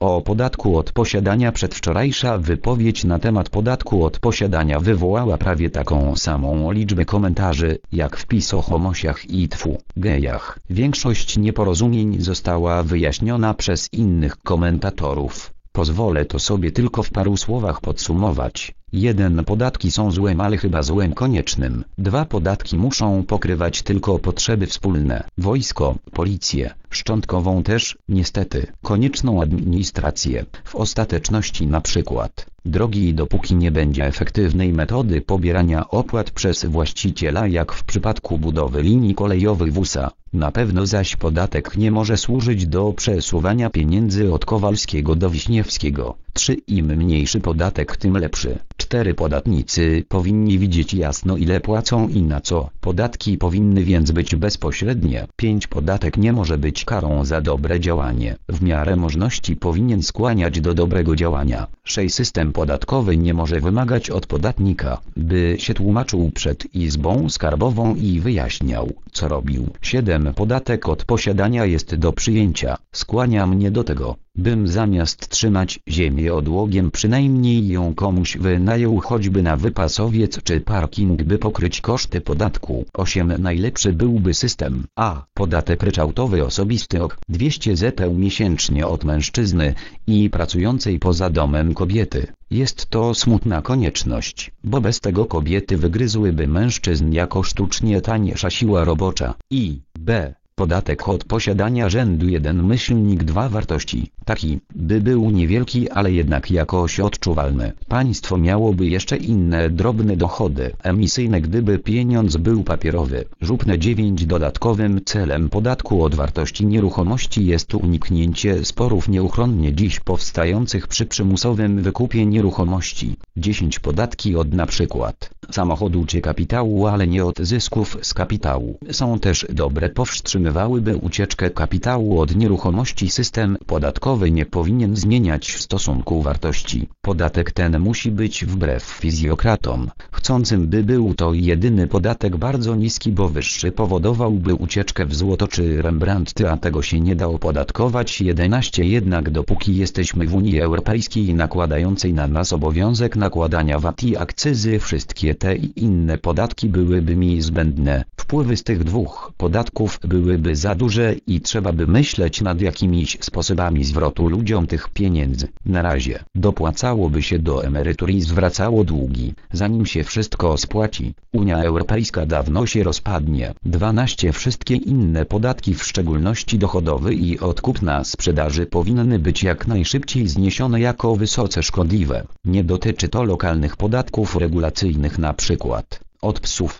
o podatku od posiadania przedwczorajsza wypowiedź na temat podatku od posiadania wywołała prawie taką samą liczbę komentarzy, jak wpis o homosiach i tfu, gejach. Większość nieporozumień została wyjaśniona przez innych komentatorów. Pozwolę to sobie tylko w paru słowach podsumować. 1. Podatki są złem, ale chyba złem koniecznym. 2. Podatki muszą pokrywać tylko potrzeby wspólne. Wojsko, policję, szczątkową też, niestety, konieczną administrację. W ostateczności na przykład, drogi dopóki nie będzie efektywnej metody pobierania opłat przez właściciela jak w przypadku budowy linii kolejowych w USA, na pewno zaś podatek nie może służyć do przesuwania pieniędzy od Kowalskiego do Wiśniewskiego. 3. Im mniejszy podatek tym lepszy. 4. Podatnicy powinni widzieć jasno ile płacą i na co. Podatki powinny więc być bezpośrednie. 5. Podatek nie może być karą za dobre działanie. W miarę możliwości powinien skłaniać do dobrego działania. 6. System podatkowy nie może wymagać od podatnika, by się tłumaczył przed Izbą Skarbową i wyjaśniał, co robił. 7. Podatek od posiadania jest do przyjęcia. Skłania mnie do tego, bym zamiast trzymać ziemię odłogiem przynajmniej ją komuś wynajął choćby na wypasowiec czy parking by pokryć koszty podatku. 8. Najlepszy byłby system A. Podatek ryczałtowy osobisty ok 200 zł miesięcznie od mężczyzny i pracującej poza domem kobiety. Jest to smutna konieczność, bo bez tego kobiety wygryzłyby mężczyzn jako sztucznie taniejsza siła robocza. I B. Podatek od posiadania rzędu 1 myślnik 2 wartości, taki, by był niewielki ale jednak jakoś odczuwalny. Państwo miałoby jeszcze inne drobne dochody emisyjne gdyby pieniądz był papierowy. Żupne 9 Dodatkowym celem podatku od wartości nieruchomości jest uniknięcie sporów nieuchronnie dziś powstających przy przymusowym wykupie nieruchomości. 10 Podatki od przykład samochodu czy kapitału ale nie od zysków z kapitału. Są też dobre powstrzymywałyby ucieczkę kapitału od nieruchomości system podatkowy nie powinien zmieniać stosunku wartości. Podatek ten musi być wbrew fizjokratom, chcącym by był to jedyny podatek bardzo niski bo wyższy powodowałby ucieczkę w złoto czy Rembrandty a tego się nie da opodatkować 11 jednak dopóki jesteśmy w Unii Europejskiej nakładającej na nas obowiązek nakładania VAT i akcyzy wszystkie te i inne podatki byłyby mi zbędne. Wpływy z tych dwóch podatków byłyby za duże i trzeba by myśleć nad jakimiś sposobami zwrotu ludziom tych pieniędzy. Na razie dopłacałoby się do emerytur i zwracało długi, zanim się wszystko spłaci. Unia Europejska dawno się rozpadnie. 12 Wszystkie inne podatki w szczególności dochodowy i odkup na sprzedaży powinny być jak najszybciej zniesione jako wysoce szkodliwe. Nie dotyczy to lokalnych podatków regulacyjnych na przykład od psów.